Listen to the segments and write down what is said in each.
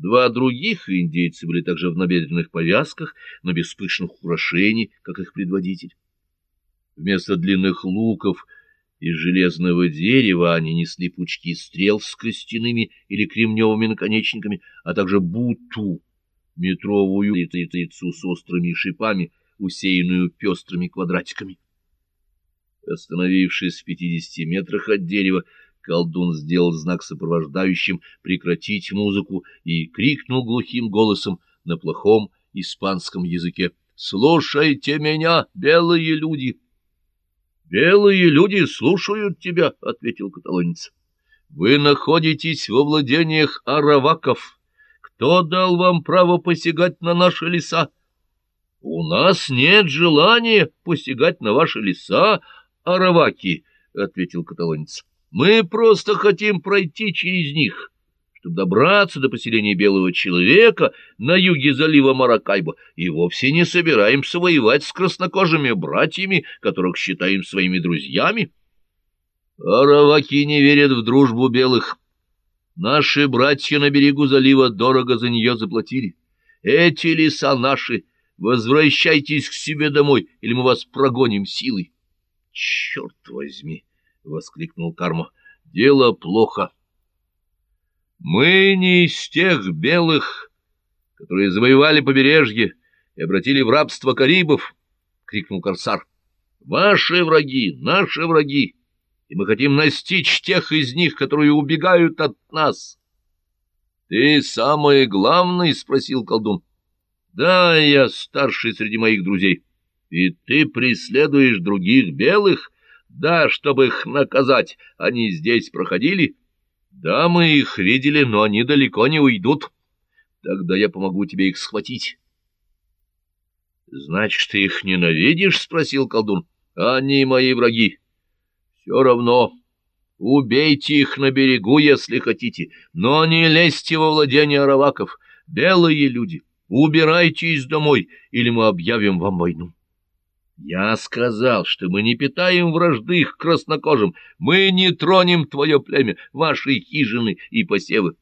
Два других индейца были также в набедренных повязках, но без пышных украшений, как их предводитель. Вместо длинных луков из железного дерева они несли пучки стрел с костяными или кремневыми наконечниками, а также буту, метровую яйцу с острыми шипами, усеянную пестрыми квадратиками. Остановившись в пятидесяти метрах от дерева, колдун сделал знак сопровождающим прекратить музыку и крикнул глухим голосом на плохом испанском языке «Слушайте меня, белые люди!» «Белые люди слушают тебя», — ответил каталонец. «Вы находитесь во владениях араваков. Кто дал вам право посягать на наши леса?» «У нас нет желания посягать на ваши леса, араваки», — ответил каталонец. Мы просто хотим пройти через них, чтобы добраться до поселения белого человека на юге залива Маракайбо, и вовсе не собираемся воевать с краснокожими братьями, которых считаем своими друзьями. Араваки не верят в дружбу белых. Наши братья на берегу залива дорого за нее заплатили. Эти леса наши. Возвращайтесь к себе домой, или мы вас прогоним силой. Черт возьми! — воскликнул Карма. — Дело плохо. — Мы не из тех белых, которые завоевали побережье и обратили в рабство карибов, — крикнул Корсар. — Ваши враги, наши враги, и мы хотим настичь тех из них, которые убегают от нас. — Ты самый главный? — спросил колдун. — Да, я старший среди моих друзей. — И ты преследуешь других белых? — да, чтобы их наказать, они здесь проходили. Да, мы их видели, но они далеко не уйдут. Тогда я помогу тебе их схватить. — Значит, ты их ненавидишь? — спросил колдун. — Они мои враги. — Все равно. Убейте их на берегу, если хотите, но не лезьте во владение араваков. Белые люди, убирайтесь домой, или мы объявим вам войну. Я сказал, что мы не питаем вражды к краснокожим, мы не тронем твое племя, ваши хижины и посевы.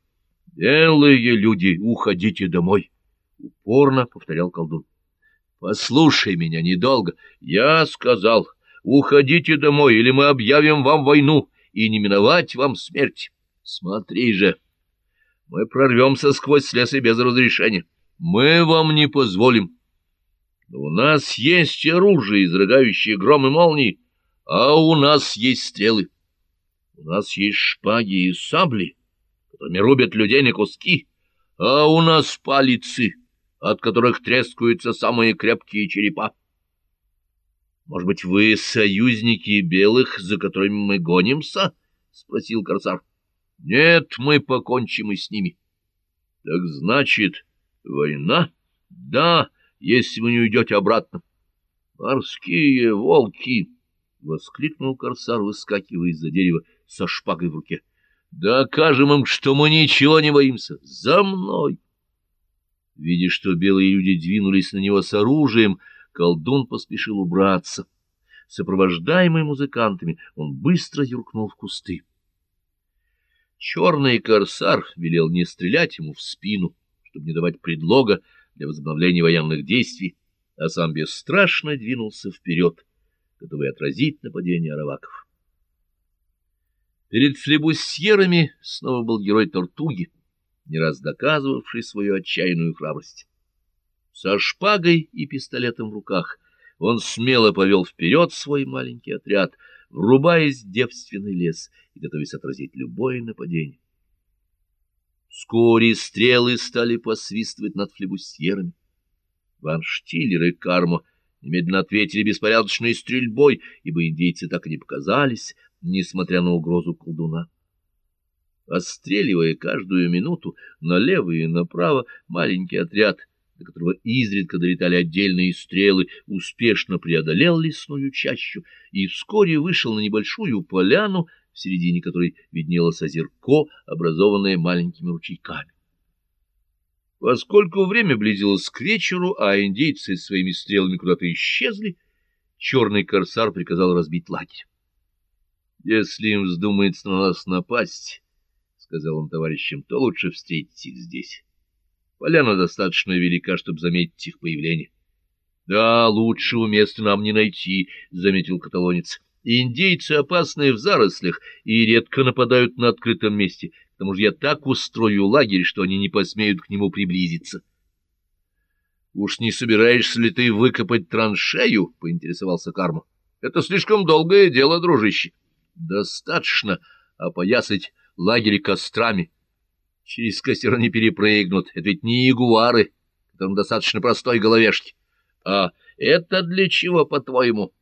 Белые люди, уходите домой, — упорно повторял колдун. Послушай меня недолго. Я сказал, уходите домой, или мы объявим вам войну, и не миновать вам смерть. Смотри же, мы прорвемся сквозь лес и без разрешения. Мы вам не позволим. У нас есть оружие, изрыгающее гром и молнии, а у нас есть стрелы. У нас есть шпаги и сабли, которыми рубят людей на куски, а у нас палицы, от которых трескаются самые крепкие черепа. Может быть, вы союзники белых, за которыми мы гонимся? — спросил корсар. — Нет, мы покончим и с ними. — Так значит, война? — Да если вы не уйдете обратно. — Морские волки! — воскликнул корсар, выскакивая из-за дерева со шпагой в руке. — Докажем им, что мы ничего не боимся. За мной! Видя, что белые люди двинулись на него с оружием, колдун поспешил убраться. Сопровождаемый музыкантами, он быстро юркнул в кусты. Черный корсар велел не стрелять ему в спину, чтобы не давать предлога для возобновления военных действий, а сам бесстрашно двинулся вперед, готовый отразить нападение араваков. Перед флебусьерами снова был герой Тортуги, не раз доказывавший свою отчаянную храбрость. Со шпагой и пистолетом в руках он смело повел вперед свой маленький отряд, врубаясь в девственный лес и готовясь отразить любое нападение. Вскоре стрелы стали посвистывать над флебусьерами. Ван Штиллер и Кармо немедленно ответили беспорядочной стрельбой, ибо индейцы так и не показались, несмотря на угрозу колдуна. Остреливая каждую минуту налево и направо, маленький отряд, до которого изредка долетали отдельные стрелы, успешно преодолел лесную чащу и вскоре вышел на небольшую поляну, в середине которой виднелось озерко, образованное маленькими ручейками. Поскольку время близилось к вечеру, а индейцы своими стрелами куда-то исчезли, черный корсар приказал разбить лагерь. — Если им вздумается на нас напасть, — сказал он товарищам, — то лучше встретить их здесь. Поляна достаточно велика, чтобы заметить их появление. — Да, лучшего места нам не найти, — заметил каталонец. — Индейцы опасны в зарослях и редко нападают на открытом месте. К тому же я так устрою лагерь, что они не посмеют к нему приблизиться. — Уж не собираешься ли ты выкопать траншею? — поинтересовался Карма. — Это слишком долгое дело, дружище. — Достаточно опоясать лагерь кострами. Через костер они перепрыгнут. Это ведь не ягуары, которым достаточно простой головешки. — А это для чего, по-твоему? —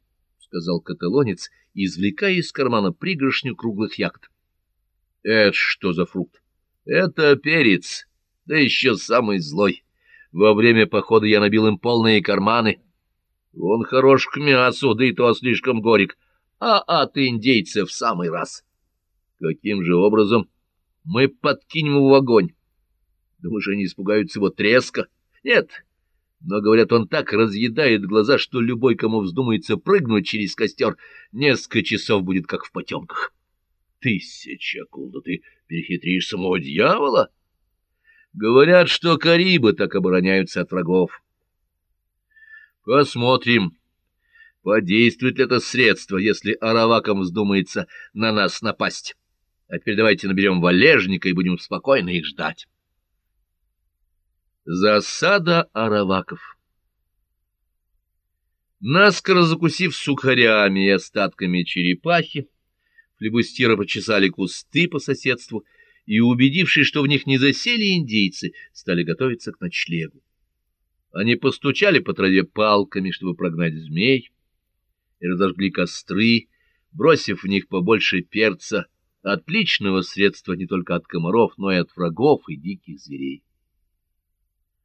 сказал каталонец, извлекая из кармана пригоршню круглых ягод. — Это что за фрукт? — Это перец, да еще самый злой. Во время похода я набил им полные карманы. Он хорош к мясу, да и то слишком горек, а от индейцев в самый раз. Каким же образом мы подкинем его в огонь? Думаешь, они испугаются его треска? Нет, но, говорят, он так разъедает глаза, что любой, кому вздумается прыгнуть через костер, несколько часов будет как в потемках. Тысяча кул, да ты перехитришь самого дьявола? Говорят, что карибы так обороняются от врагов. Посмотрим, подействует ли это средство, если аравакам вздумается на нас напасть. А теперь давайте наберем валежника и будем спокойно их ждать. Засада араваков Наскоро закусив сухарями и остатками черепахи, флебустиры почесали кусты по соседству и, убедившись, что в них не засели индейцы, стали готовиться к ночлегу. Они постучали по траве палками, чтобы прогнать змей, и разожгли костры, бросив в них побольше перца, отличного средства не только от комаров, но и от врагов и диких зверей.